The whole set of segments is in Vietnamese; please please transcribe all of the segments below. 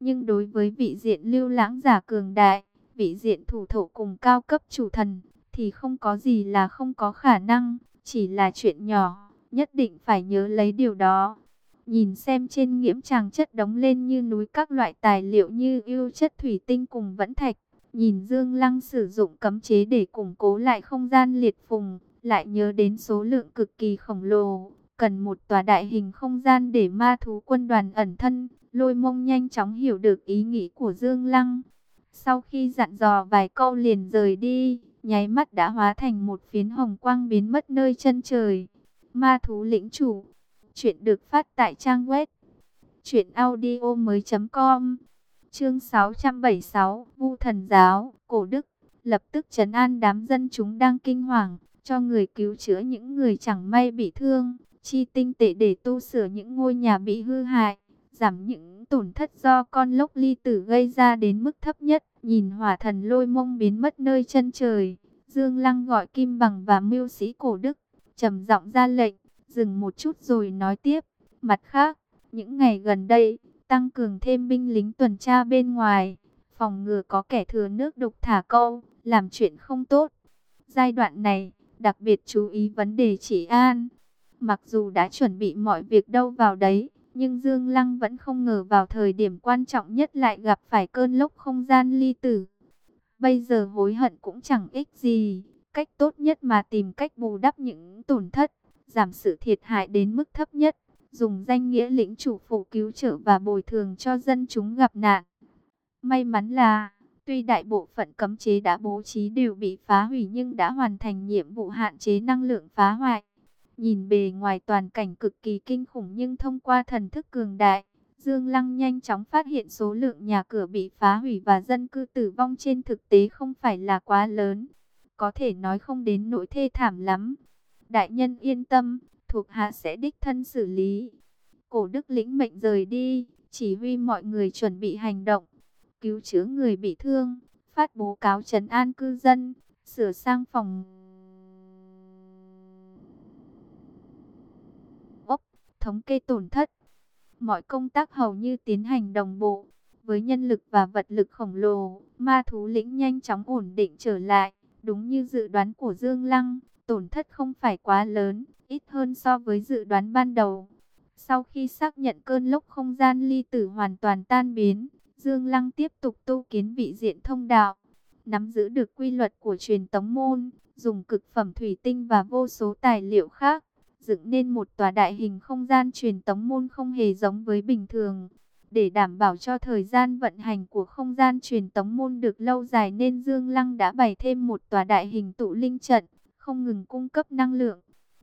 Nhưng đối với vị diện lưu lãng giả cường đại, vị diện thủ thổ cùng cao cấp chủ thần, thì không có gì là không có khả năng, chỉ là chuyện nhỏ, nhất định phải nhớ lấy điều đó. Nhìn xem trên nghiễm tràng chất đóng lên như núi các loại tài liệu như yêu chất thủy tinh cùng vẫn thạch. Nhìn Dương Lăng sử dụng cấm chế để củng cố lại không gian liệt phùng, lại nhớ đến số lượng cực kỳ khổng lồ, cần một tòa đại hình không gian để ma thú quân đoàn ẩn thân. Lôi mông nhanh chóng hiểu được ý nghĩ của Dương Lăng. Sau khi dặn dò vài câu liền rời đi, nháy mắt đã hóa thành một phiến hồng quang biến mất nơi chân trời. Ma thú lĩnh chủ. Chuyện được phát tại trang web. Chuyện audio mới com. Chương 676. Vu thần giáo. Cổ Đức. Lập tức trấn an đám dân chúng đang kinh hoàng. Cho người cứu chữa những người chẳng may bị thương. Chi tinh tệ để tu sửa những ngôi nhà bị hư hại giảm những tổn thất do con lốc ly tử gây ra đến mức thấp nhất. Nhìn hỏa thần lôi mông biến mất nơi chân trời, Dương Lăng gọi Kim Bằng và mưu sĩ cổ đức, trầm giọng ra lệnh, dừng một chút rồi nói tiếp. Mặt khác, những ngày gần đây, tăng cường thêm binh lính tuần tra bên ngoài, phòng ngừa có kẻ thừa nước đục thả câu, làm chuyện không tốt. Giai đoạn này, đặc biệt chú ý vấn đề chỉ an. Mặc dù đã chuẩn bị mọi việc đâu vào đấy, nhưng Dương Lăng vẫn không ngờ vào thời điểm quan trọng nhất lại gặp phải cơn lốc không gian ly tử. Bây giờ hối hận cũng chẳng ích gì. Cách tốt nhất mà tìm cách bù đắp những tổn thất, giảm sự thiệt hại đến mức thấp nhất. Dùng danh nghĩa lĩnh chủ phụ cứu trợ và bồi thường cho dân chúng gặp nạn. May mắn là, tuy đại bộ phận cấm chế đã bố trí đều bị phá hủy nhưng đã hoàn thành nhiệm vụ hạn chế năng lượng phá hoại. Nhìn bề ngoài toàn cảnh cực kỳ kinh khủng nhưng thông qua thần thức cường đại, Dương Lăng nhanh chóng phát hiện số lượng nhà cửa bị phá hủy và dân cư tử vong trên thực tế không phải là quá lớn. Có thể nói không đến nỗi thê thảm lắm. Đại nhân yên tâm, thuộc hạ sẽ đích thân xử lý. Cổ đức lĩnh mệnh rời đi, chỉ huy mọi người chuẩn bị hành động, cứu chữa người bị thương, phát bố cáo trấn an cư dân, sửa sang phòng thống kê tổn thất. Mọi công tác hầu như tiến hành đồng bộ. Với nhân lực và vật lực khổng lồ, ma thú lĩnh nhanh chóng ổn định trở lại. Đúng như dự đoán của Dương Lăng, tổn thất không phải quá lớn, ít hơn so với dự đoán ban đầu. Sau khi xác nhận cơn lốc không gian ly tử hoàn toàn tan biến, Dương Lăng tiếp tục tu kiến vị diện thông đạo. Nắm giữ được quy luật của truyền tống môn, dùng cực phẩm thủy tinh và vô số tài liệu khác dựng nên một tòa đại hình không gian truyền tống môn không hề giống với bình thường. Để đảm bảo cho thời gian vận hành của không gian truyền tống môn được lâu dài nên Dương Lăng đã bày thêm một tòa đại hình tụ linh trận, không ngừng cung cấp năng lượng.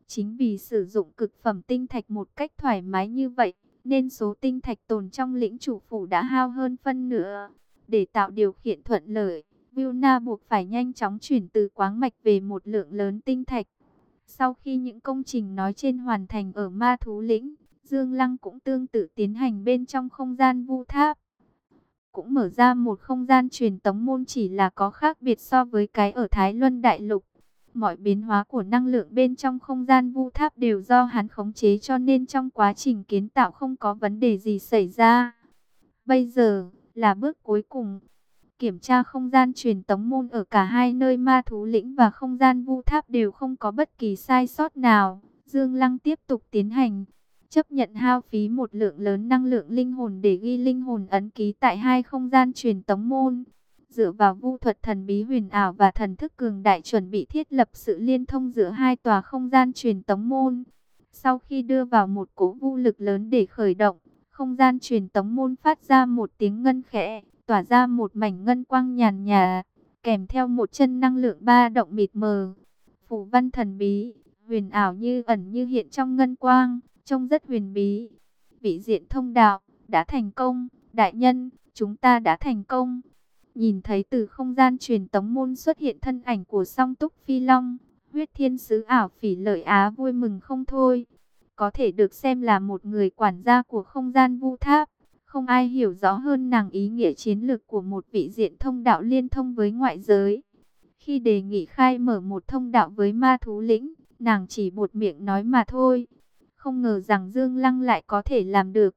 Chính vì sử dụng cực phẩm tinh thạch một cách thoải mái như vậy, nên số tinh thạch tồn trong lĩnh chủ phủ đã hao hơn phân nửa. Để tạo điều kiện thuận lợi, Vilna buộc phải nhanh chóng chuyển từ quáng mạch về một lượng lớn tinh thạch. Sau khi những công trình nói trên hoàn thành ở Ma Thú Lĩnh, Dương Lăng cũng tương tự tiến hành bên trong không gian vu tháp. Cũng mở ra một không gian truyền tống môn chỉ là có khác biệt so với cái ở Thái Luân Đại Lục. Mọi biến hóa của năng lượng bên trong không gian vu tháp đều do hắn khống chế cho nên trong quá trình kiến tạo không có vấn đề gì xảy ra. Bây giờ là bước cuối cùng kiểm tra không gian truyền tống môn ở cả hai nơi ma thú lĩnh và không gian vu tháp đều không có bất kỳ sai sót nào. Dương Lăng tiếp tục tiến hành, chấp nhận hao phí một lượng lớn năng lượng linh hồn để ghi linh hồn ấn ký tại hai không gian truyền tống môn. Dựa vào vu thuật thần bí huyền ảo và thần thức cường đại chuẩn bị thiết lập sự liên thông giữa hai tòa không gian truyền tống môn. Sau khi đưa vào một cỗ vu lực lớn để khởi động, không gian truyền tống môn phát ra một tiếng ngân khẽ, tỏa ra một mảnh ngân quang nhàn nhà, kèm theo một chân năng lượng ba động mịt mờ. Phủ văn thần bí, huyền ảo như ẩn như hiện trong ngân quang, trông rất huyền bí. Vị diện thông đạo, đã thành công, đại nhân, chúng ta đã thành công. Nhìn thấy từ không gian truyền tống môn xuất hiện thân ảnh của song túc phi long, huyết thiên sứ ảo phỉ lợi á vui mừng không thôi. Có thể được xem là một người quản gia của không gian vu tháp. Không ai hiểu rõ hơn nàng ý nghĩa chiến lược của một vị diện thông đạo liên thông với ngoại giới. Khi đề nghị khai mở một thông đạo với ma thú lĩnh, nàng chỉ buột miệng nói mà thôi. Không ngờ rằng Dương Lăng lại có thể làm được.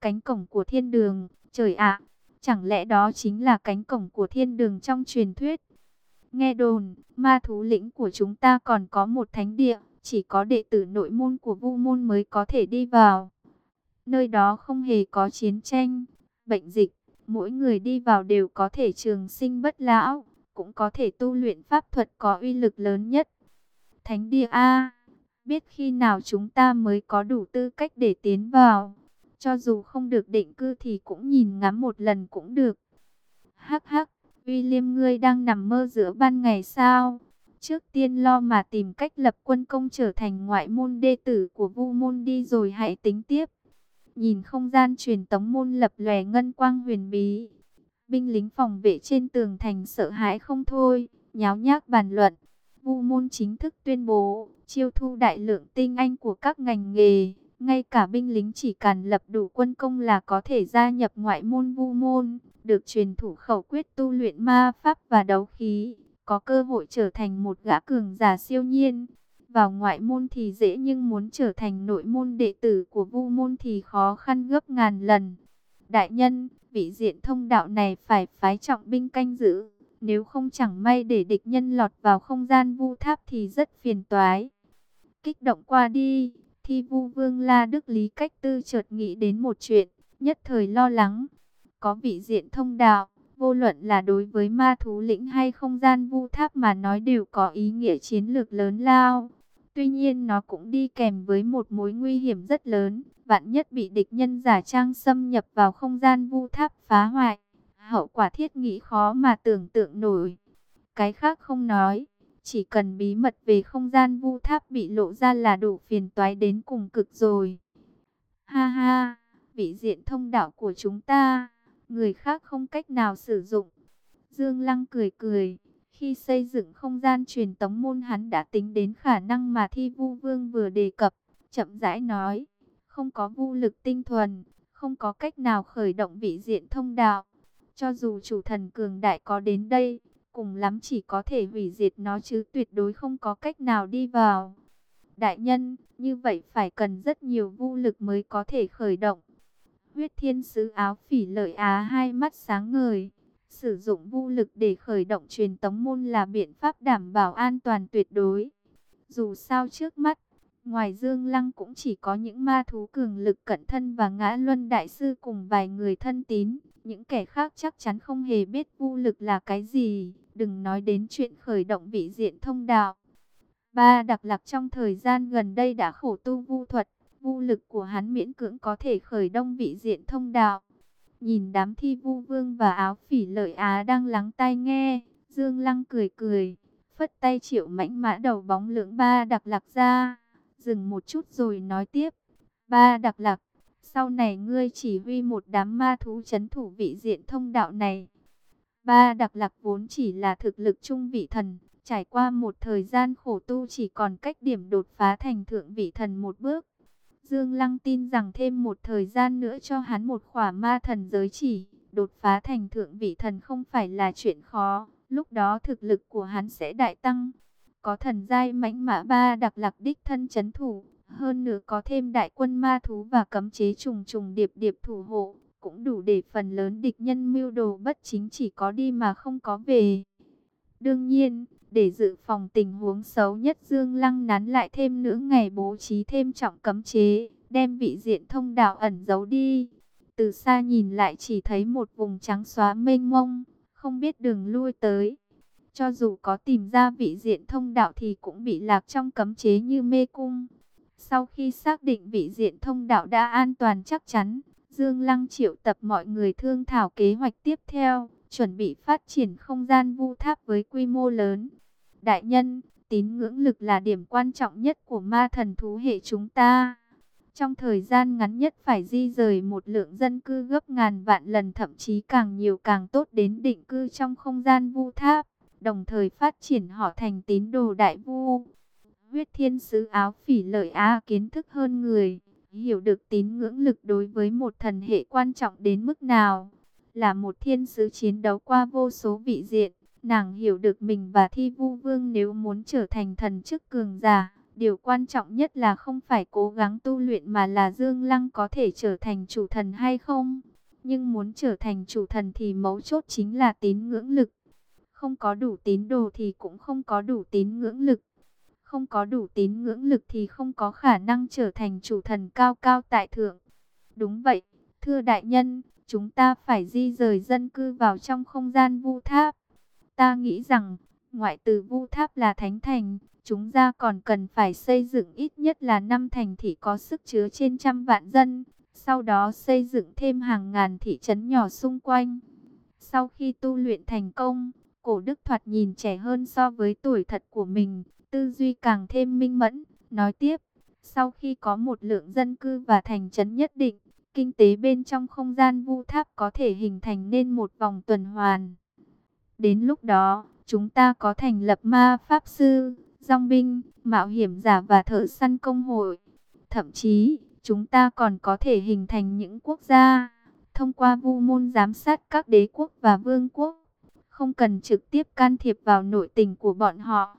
Cánh cổng của thiên đường, trời ạ, Chẳng lẽ đó chính là cánh cổng của thiên đường trong truyền thuyết? Nghe đồn, ma thú lĩnh của chúng ta còn có một thánh địa, chỉ có đệ tử nội môn của vu môn mới có thể đi vào. Nơi đó không hề có chiến tranh, bệnh dịch, mỗi người đi vào đều có thể trường sinh bất lão, cũng có thể tu luyện pháp thuật có uy lực lớn nhất. Thánh địa A, biết khi nào chúng ta mới có đủ tư cách để tiến vào. Cho dù không được định cư thì cũng nhìn ngắm một lần cũng được. Hắc hắc, William ngươi đang nằm mơ giữa ban ngày sao? Trước tiên lo mà tìm cách lập quân công trở thành ngoại môn đệ tử của vu môn đi rồi hãy tính tiếp. Nhìn không gian truyền tống môn lập lòe ngân quang huyền bí. Binh lính phòng vệ trên tường thành sợ hãi không thôi, nháo nhác bàn luận. Vu môn chính thức tuyên bố, chiêu thu đại lượng tinh anh của các ngành nghề. Ngay cả binh lính chỉ cần lập đủ quân công là có thể gia nhập ngoại môn vu môn, được truyền thủ khẩu quyết tu luyện ma pháp và đấu khí, có cơ hội trở thành một gã cường giả siêu nhiên. Vào ngoại môn thì dễ nhưng muốn trở thành nội môn đệ tử của vu môn thì khó khăn gấp ngàn lần. Đại nhân, vị diện thông đạo này phải phái trọng binh canh giữ, nếu không chẳng may để địch nhân lọt vào không gian vu tháp thì rất phiền toái. Kích động qua đi, thi vu vương La Đức Lý Cách Tư chợt nghĩ đến một chuyện, nhất thời lo lắng. Có vị diện thông đạo, vô luận là đối với ma thú lĩnh hay không gian vu tháp mà nói đều có ý nghĩa chiến lược lớn lao. Tuy nhiên nó cũng đi kèm với một mối nguy hiểm rất lớn, vạn nhất bị địch nhân giả trang xâm nhập vào không gian vu tháp phá hoại. Hậu quả thiết nghĩ khó mà tưởng tượng nổi. Cái khác không nói, chỉ cần bí mật về không gian vu tháp bị lộ ra là đủ phiền toái đến cùng cực rồi. Ha ha, vị diện thông đạo của chúng ta, người khác không cách nào sử dụng. Dương Lăng cười cười, khi xây dựng không gian truyền tống môn hắn đã tính đến khả năng mà Thi Vu Vương vừa đề cập, chậm rãi nói, không có vu lực tinh thuần, không có cách nào khởi động vị diện thông đạo. Cho dù chủ thần cường đại có đến đây, cùng lắm chỉ có thể hủy diệt nó chứ tuyệt đối không có cách nào đi vào. Đại nhân, như vậy phải cần rất nhiều vu lực mới có thể khởi động. Huyết thiên sứ áo phỉ lợi á hai mắt sáng ngời. Sử dụng vu lực để khởi động truyền tống môn là biện pháp đảm bảo an toàn tuyệt đối. Dù sao trước mắt, ngoài Dương Lăng cũng chỉ có những ma thú cường lực cận thân và ngã luân đại sư cùng vài người thân tín. Những kẻ khác chắc chắn không hề biết vu lực là cái gì, đừng nói đến chuyện khởi động vị diện thông đạo. Ba đặc lạc trong thời gian gần đây đã khổ tu vu thuật, vu lực của hắn miễn cưỡng có thể khởi động vị diện thông đạo. Nhìn đám thi vu vương và áo phỉ lợi á đang lắng tai nghe, Dương Lăng cười cười, phất tay triệu mãnh mã đầu bóng lưỡng ba đặc lạc ra, dừng một chút rồi nói tiếp. Ba đặc lạc, sau này ngươi chỉ huy một đám ma thú chấn thủ vị diện thông đạo này. Ba đặc lạc vốn chỉ là thực lực trung vị thần, trải qua một thời gian khổ tu chỉ còn cách điểm đột phá thành thượng vị thần một bước. Dương Lăng tin rằng thêm một thời gian nữa cho hắn một khỏa ma thần giới chỉ, đột phá thành thượng vị thần không phải là chuyện khó, lúc đó thực lực của hắn sẽ đại tăng. Có thần giai mãnh mã ba đặc lạc đích thân chấn thủ, hơn nữa có thêm đại quân ma thú và cấm chế trùng trùng điệp điệp thủ hộ, cũng đủ để phần lớn địch nhân mưu đồ bất chính chỉ có đi mà không có về. Đương nhiên, để dự phòng tình huống xấu nhất Dương Lăng nắn lại thêm nữa ngày bố trí thêm trọng cấm chế, đem vị diện thông đạo ẩn giấu đi. Từ xa nhìn lại chỉ thấy một vùng trắng xóa mênh mông, không biết đường lui tới. Cho dù có tìm ra vị diện thông đạo thì cũng bị lạc trong cấm chế như mê cung. Sau khi xác định vị diện thông đạo đã an toàn chắc chắn, Dương Lăng triệu tập mọi người thương thảo kế hoạch tiếp theo, chuẩn bị phát triển không gian vu tháp với quy mô lớn. Đại nhân, tín ngưỡng lực là điểm quan trọng nhất của ma thần thú hệ chúng ta. Trong thời gian ngắn nhất phải di rời một lượng dân cư gấp ngàn vạn lần thậm chí càng nhiều càng tốt đến định cư trong không gian vu tháp, đồng thời phát triển họ thành tín đồ đại vu. Huyết thiên sứ áo phỉ lợi á kiến thức hơn người, hiểu được tín ngưỡng lực đối với một thần hệ quan trọng đến mức nào. Là một thiên sứ chiến đấu qua vô số vị diện, nàng hiểu được mình và thi vu vương nếu muốn trở thành thần chức cường giả. Điều quan trọng nhất là không phải cố gắng tu luyện mà là Dương Lăng có thể trở thành chủ thần hay không. Nhưng muốn trở thành chủ thần thì mấu chốt chính là tín ngưỡng lực. Không có đủ tín đồ thì cũng không có đủ tín ngưỡng lực. Không có đủ tín ngưỡng lực thì không có khả năng trở thành chủ thần cao cao tại thượng. Đúng vậy, thưa đại nhân, chúng ta phải di rời dân cư vào trong không gian vu tháp. Ta nghĩ rằng, ngoại từ vu tháp là thánh thành, chúng ta còn cần phải xây dựng ít nhất là năm thành thị có sức chứa trên trăm vạn dân, sau đó xây dựng thêm hàng ngàn thị trấn nhỏ xung quanh. Sau khi tu luyện thành công, cổ đức thoạt nhìn trẻ hơn so với tuổi thật của mình, tư duy càng thêm minh mẫn, nói tiếp, sau khi có một lượng dân cư và thành trấn nhất định, kinh tế bên trong không gian vu tháp có thể hình thành nên một vòng tuần hoàn. Đến lúc đó, chúng ta có thành lập ma pháp sư, dòng binh, mạo hiểm giả và thợ săn công hội. Thậm chí, chúng ta còn có thể hình thành những quốc gia, thông qua vu môn giám sát các đế quốc và vương quốc. Không cần trực tiếp can thiệp vào nội tình của bọn họ.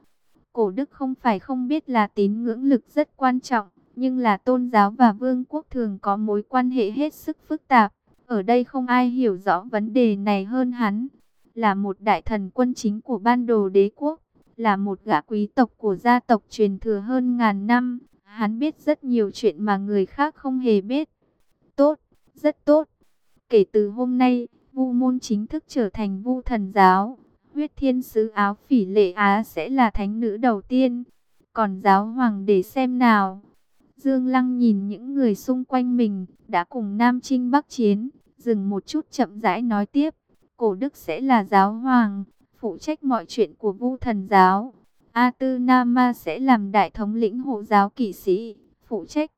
Cổ đức không phải không biết là tín ngưỡng lực rất quan trọng, nhưng là tôn giáo và vương quốc thường có mối quan hệ hết sức phức tạp. Ở đây không ai hiểu rõ vấn đề này hơn hắn. Là một đại thần quân chính của ban đồ đế quốc, là một gã quý tộc của gia tộc truyền thừa hơn ngàn năm. Hắn biết rất nhiều chuyện mà người khác không hề biết. Tốt, rất tốt. Kể từ hôm nay, Vu môn chính thức trở thành Vu thần giáo. Huyết thiên sứ áo phỉ lệ Á sẽ là thánh nữ đầu tiên. Còn giáo hoàng để xem nào. Dương Lăng nhìn những người xung quanh mình, đã cùng Nam Trinh Bắc Chiến, dừng một chút chậm rãi nói tiếp. Cổ Đức sẽ là giáo hoàng, phụ trách mọi chuyện của Vu thần giáo. A Tư Nama sẽ làm đại thống lĩnh hộ giáo kỵ sĩ, phụ trách.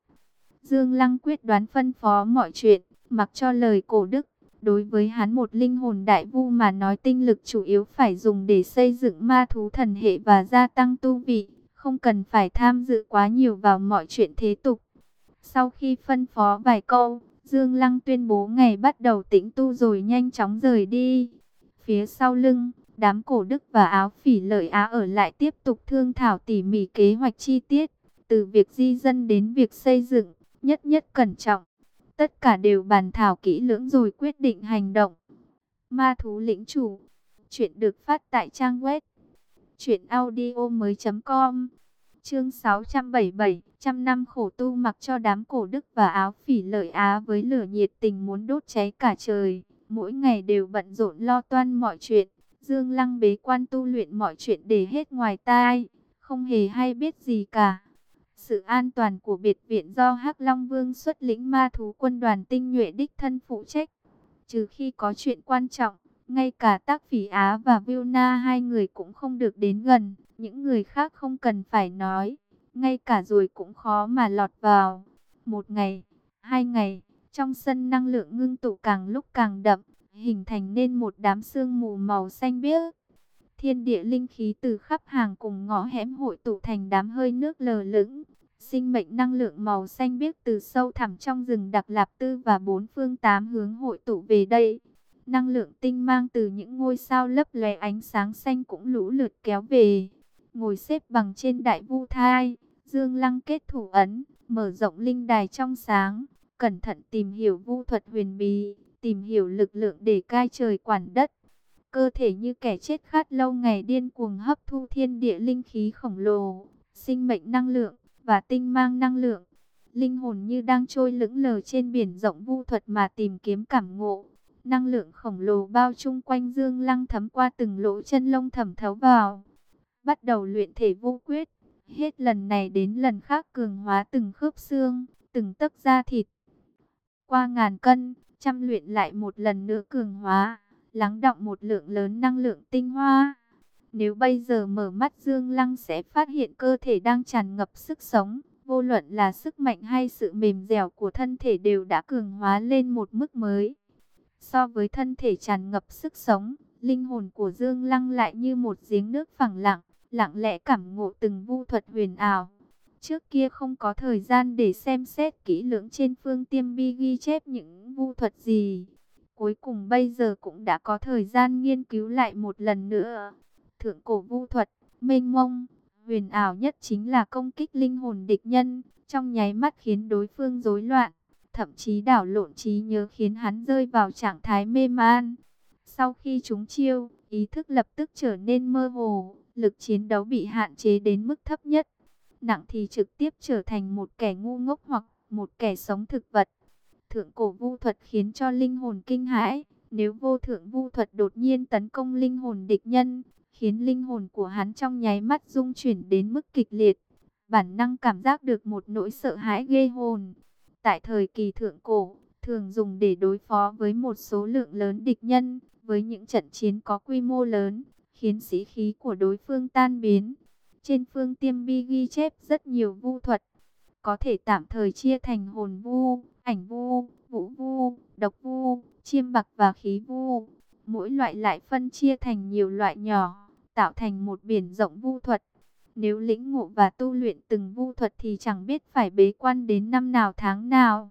Dương Lăng quyết đoán phân phó mọi chuyện, mặc cho lời cổ Đức. Đối với hắn một linh hồn đại vu mà nói tinh lực chủ yếu phải dùng để xây dựng ma thú thần hệ và gia tăng tu vị không cần phải tham dự quá nhiều vào mọi chuyện thế tục. Sau khi phân phó vài câu, Dương Lăng tuyên bố ngày bắt đầu tĩnh tu rồi nhanh chóng rời đi. Phía sau lưng, đám cổ đức và áo phỉ lợi á ở lại tiếp tục thương thảo tỉ mỉ kế hoạch chi tiết, từ việc di dân đến việc xây dựng, nhất nhất cẩn trọng. Tất cả đều bàn thảo kỹ lưỡng rồi quyết định hành động. Ma thú lĩnh chủ, chuyện được phát tại trang web Chuyện audio mới com Chương 677 Trăm năm khổ tu mặc cho đám cổ đức và áo phỉ lợi Á với lửa nhiệt tình muốn đốt cháy cả trời. Mỗi ngày đều bận rộn lo toan mọi chuyện. Dương Lăng bế quan tu luyện mọi chuyện để hết ngoài tai. Không hề hay biết gì cả. Sự an toàn của biệt viện do Hắc Long Vương xuất lĩnh ma thú quân đoàn tinh nhuệ đích thân phụ trách. Trừ khi có chuyện quan trọng, ngay cả tác phỉ Á và Vilna hai người cũng không được đến gần, những người khác không cần phải nói, ngay cả rồi cũng khó mà lọt vào. Một ngày, hai ngày, trong sân năng lượng ngưng tụ càng lúc càng đậm, hình thành nên một đám sương mù màu xanh biếc. Thiên địa linh khí từ khắp hàng cùng ngõ hẻm hội tụ thành đám hơi nước lờ lững. Sinh mệnh năng lượng màu xanh biếc từ sâu thẳm trong rừng đặc lạp tư và bốn phương tám hướng hội tụ về đây. Năng lượng tinh mang từ những ngôi sao lấp lóe ánh sáng xanh cũng lũ lượt kéo về. Ngồi xếp bằng trên đại vu thai, Dương Lăng kết thủ ấn, mở rộng linh đài trong sáng, cẩn thận tìm hiểu vu thuật huyền bí, tìm hiểu lực lượng để cai trời quản đất. Cơ thể như kẻ chết khát lâu ngày điên cuồng hấp thu thiên địa linh khí khổng lồ, sinh mệnh năng lượng và tinh mang năng lượng. Linh hồn như đang trôi lững lờ trên biển rộng vu thuật mà tìm kiếm cảm ngộ. Năng lượng khổng lồ bao chung quanh Dương Lăng thấm qua từng lỗ chân lông thẩm thấu vào. Bắt đầu luyện thể vô quyết. Hết lần này đến lần khác cường hóa từng khớp xương, từng tấc da thịt. Qua ngàn cân, trăm luyện lại một lần nữa cường hóa, lắng động một lượng lớn năng lượng tinh hoa. Nếu bây giờ mở mắt Dương Lăng sẽ phát hiện cơ thể đang tràn ngập sức sống. Vô luận là sức mạnh hay sự mềm dẻo của thân thể đều đã cường hóa lên một mức mới. So với thân thể tràn ngập sức sống, linh hồn của Dương Lăng lại như một giếng nước phẳng lặng, lặng lẽ cảm ngộ từng vu thuật huyền ảo. Trước kia không có thời gian để xem xét kỹ lưỡng trên phương tiêm bi ghi chép những vu thuật gì. Cuối cùng bây giờ cũng đã có thời gian nghiên cứu lại một lần nữa. Thượng cổ vu thuật, mênh mông, huyền ảo nhất chính là công kích linh hồn địch nhân, trong nháy mắt khiến đối phương rối loạn thậm chí đảo lộn trí nhớ khiến hắn rơi vào trạng thái mê man. Sau khi chúng chiêu, ý thức lập tức trở nên mơ hồ, lực chiến đấu bị hạn chế đến mức thấp nhất. Nặng thì trực tiếp trở thành một kẻ ngu ngốc hoặc một kẻ sống thực vật. Thượng cổ vu thuật khiến cho linh hồn kinh hãi, nếu vô thượng vu thuật đột nhiên tấn công linh hồn địch nhân, khiến linh hồn của hắn trong nháy mắt rung chuyển đến mức kịch liệt. Bản năng cảm giác được một nỗi sợ hãi ghê hồn. Tại thời kỳ thượng cổ, thường dùng để đối phó với một số lượng lớn địch nhân, với những trận chiến có quy mô lớn, khiến sĩ khí của đối phương tan biến. Trên phương tiêm bi ghi chép rất nhiều vu thuật, có thể tạm thời chia thành hồn vu, ảnh vu, vũ vu, độc vu, chiêm bạc và khí vu. Mỗi loại lại phân chia thành nhiều loại nhỏ, tạo thành một biển rộng vu thuật. Nếu lĩnh ngộ và tu luyện từng vu thuật thì chẳng biết phải bế quan đến năm nào tháng nào.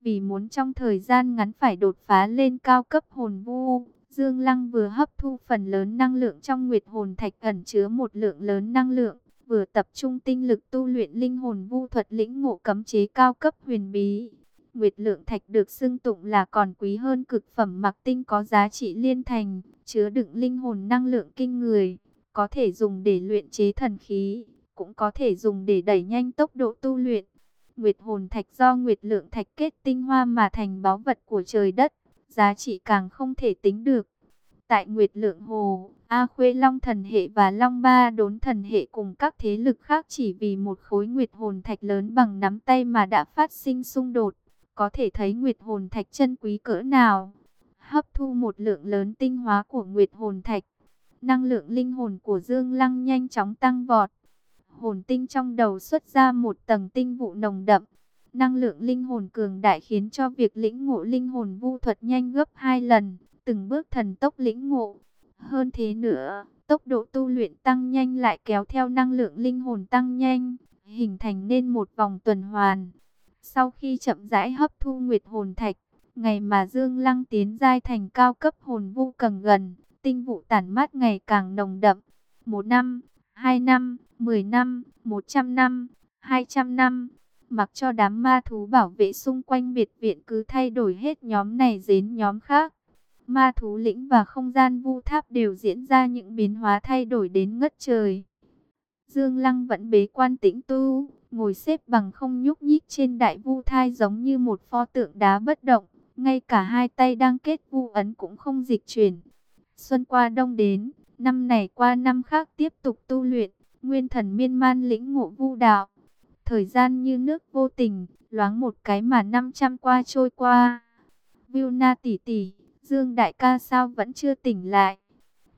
Vì muốn trong thời gian ngắn phải đột phá lên cao cấp hồn vu, Dương Lăng vừa hấp thu phần lớn năng lượng trong Nguyệt Hồn Thạch ẩn chứa một lượng lớn năng lượng, vừa tập trung tinh lực tu luyện linh hồn vu thuật lĩnh ngộ cấm chế cao cấp huyền bí. Nguyệt lượng thạch được xưng tụng là còn quý hơn cực phẩm mặc tinh có giá trị liên thành, chứa đựng linh hồn năng lượng kinh người, có thể dùng để luyện chế thần khí, cũng có thể dùng để đẩy nhanh tốc độ tu luyện. Nguyệt hồn thạch do Nguyệt lượng thạch kết tinh hoa mà thành báu vật của trời đất, giá trị càng không thể tính được. Tại Nguyệt Lượng Hồ, A Khuê Long thần hệ và Long Ba đốn thần hệ cùng các thế lực khác chỉ vì một khối Nguyệt hồn thạch lớn bằng nắm tay mà đã phát sinh xung đột. Có thể thấy Nguyệt hồn thạch chân quý cỡ nào. Hấp thu một lượng lớn tinh hóa của Nguyệt hồn thạch. Năng lượng linh hồn của Dương Lăng nhanh chóng tăng vọt. Hồn tinh trong đầu xuất ra một tầng tinh vụ nồng đậm. Năng lượng linh hồn cường đại khiến cho việc lĩnh ngộ linh hồn vu thuật nhanh gấp hai lần từng bước thần tốc lĩnh ngộ. Hơn thế nữa, tốc độ tu luyện tăng nhanh lại kéo theo năng lượng linh hồn tăng nhanh, hình thành nên một vòng tuần hoàn. Sau khi chậm rãi hấp thu nguyệt hồn thạch, ngày mà Dương Lăng tiến giai thành cao cấp hồn vu cần gần, tinh vụ tản mát ngày càng nồng đậm. Một năm, hai năm, mười năm, một trăm năm, hai trăm năm, mặc cho đám ma thú bảo vệ xung quanh biệt viện cứ thay đổi hết nhóm này đến nhóm khác ma thú lĩnh và không gian vu tháp đều diễn ra những biến hóa thay đổi đến ngất trời. Dương Lăng vẫn bế quan tĩnh tu, ngồi xếp bằng không nhúc nhích trên đại vu thai giống như một pho tượng đá bất động, ngay cả hai tay đang kết vu ấn cũng không dịch chuyển. Xuân qua đông đến, năm này qua năm khác tiếp tục tu luyện, nguyên thần miên man lĩnh ngộ vu đạo. Thời gian như nước vô tình, loáng một cái mà 500 qua trôi qua. Vilna tỷ tỷ, Dương đại ca sao vẫn chưa tỉnh lại?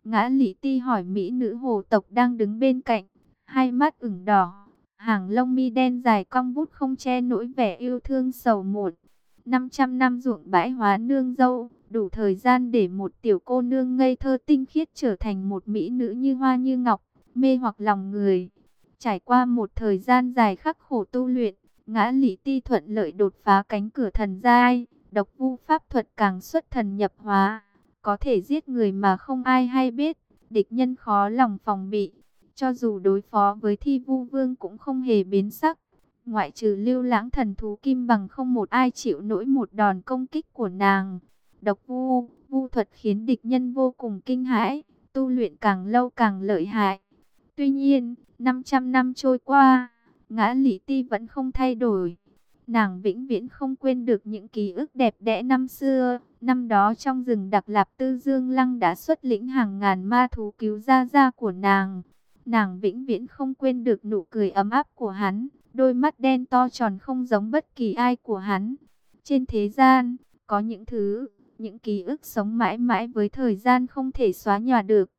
Ngã lý ti hỏi mỹ nữ hồ tộc đang đứng bên cạnh, hai mắt ửng đỏ, hàng lông mi đen dài cong vút không che nỗi vẻ yêu thương sầu muộn. 500 năm ruộng bãi hóa nương dâu, đủ thời gian để một tiểu cô nương ngây thơ tinh khiết trở thành một mỹ nữ như hoa như ngọc, mê hoặc lòng người. Trải qua một thời gian dài khắc khổ tu luyện, ngã lý ti thuận lợi đột phá cánh cửa thần giai độc vu pháp thuật càng xuất thần nhập hóa, có thể giết người mà không ai hay biết, địch nhân khó lòng phòng bị. Cho dù đối phó với thi vu vương cũng không hề biến sắc, ngoại trừ lưu lãng thần thú kim bằng không một ai chịu nổi một đòn công kích của nàng. Độc vu, vu thuật khiến địch nhân vô cùng kinh hãi, tu luyện càng lâu càng lợi hại. Tuy nhiên, 500 năm trôi qua, ngã lý ti vẫn không thay đổi Nàng vĩnh viễn không quên được những ký ức đẹp đẽ năm xưa. Năm đó trong rừng Đặc Lạp Tư Dương Lăng đã xuất lĩnh hàng ngàn ma thú cứu gia gia của nàng. Nàng vĩnh viễn không quên được nụ cười ấm áp của hắn, đôi mắt đen to tròn không giống bất kỳ ai của hắn. Trên thế gian, có những thứ, những ký ức sống mãi mãi với thời gian không thể xóa nhòa được.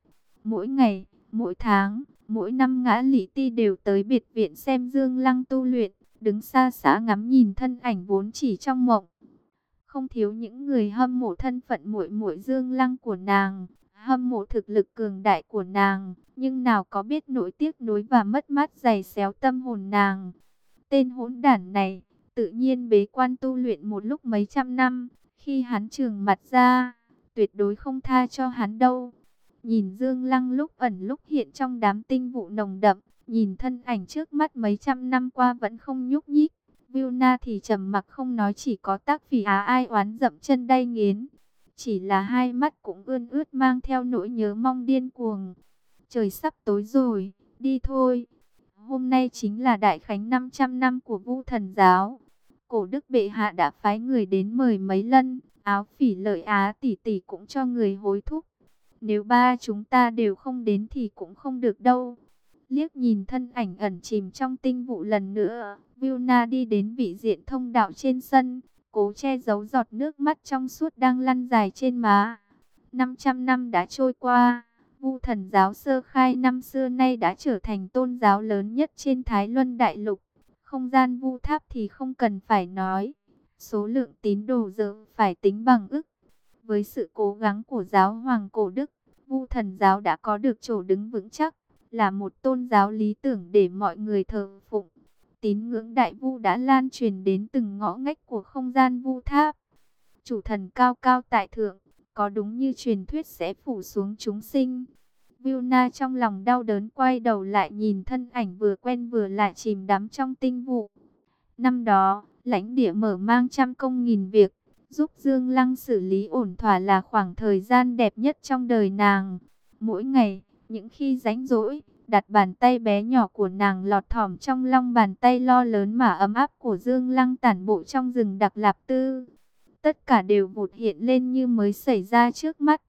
Mỗi ngày, mỗi tháng, mỗi năm ngã lý ti đều tới biệt viện xem Dương Lăng tu luyện đứng xa xa ngắm nhìn thân ảnh vốn chỉ trong mộng. Không thiếu những người hâm mộ thân phận muội muội Dương Lăng của nàng, hâm mộ thực lực cường đại của nàng, nhưng nào có biết nỗi tiếc nối và mất mát dày xéo tâm hồn nàng. Tên hỗn đản này, tự nhiên bế quan tu luyện một lúc mấy trăm năm, khi hắn trường mặt ra, tuyệt đối không tha cho hắn đâu. Nhìn Dương Lăng lúc ẩn lúc hiện trong đám tinh vụ nồng đậm, Nhìn thân ảnh trước mắt mấy trăm năm qua vẫn không nhúc nhích, Vilna thì trầm mặc không nói chỉ có tác phỉ á ai oán dậm chân đay nghiến. Chỉ là hai mắt cũng ươn ướt mang theo nỗi nhớ mong điên cuồng. Trời sắp tối rồi, đi thôi. Hôm nay chính là đại khánh 500 năm của Vu Thần Giáo. Cổ Đức Bệ Hạ đã phái người đến mời mấy lần, áo phỉ lợi Á tỷ tỷ cũng cho người hối thúc. Nếu ba chúng ta đều không đến thì cũng không được đâu. Liếc nhìn thân ảnh ẩn chìm trong tinh vụ lần nữa, Vilna đi đến vị diện thông đạo trên sân, cố che giấu giọt nước mắt trong suốt đang lăn dài trên má. 500 năm đã trôi qua, Vu thần giáo sơ khai năm xưa nay đã trở thành tôn giáo lớn nhất trên Thái Luân Đại Lục. Không gian vu tháp thì không cần phải nói, số lượng tín đồ giờ phải tính bằng ức. Với sự cố gắng của giáo hoàng cổ đức, Vu thần giáo đã có được chỗ đứng vững chắc, là một tôn giáo lý tưởng để mọi người thờ phụng tín ngưỡng đại vu đã lan truyền đến từng ngõ ngách của không gian vu tháp. Chủ thần cao cao tại thượng, có đúng như truyền thuyết sẽ phủ xuống chúng sinh. Vilna trong lòng đau đớn quay đầu lại nhìn thân ảnh vừa quen vừa lại chìm đắm trong tinh vụ. Năm đó, lãnh địa mở mang trăm công nghìn việc, giúp Dương Lăng xử lý ổn thỏa là khoảng thời gian đẹp nhất trong đời nàng. Mỗi ngày, những khi rảnh rỗi, đặt bàn tay bé nhỏ của nàng lọt thỏm trong long bàn tay lo lớn mà ấm áp của Dương Lăng tản bộ trong rừng đặc lạp tư. Tất cả đều vụt hiện lên như mới xảy ra trước mắt.